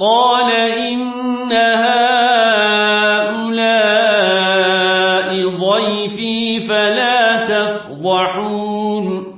قال إن هؤلاء ضيفي فلا تفضحون.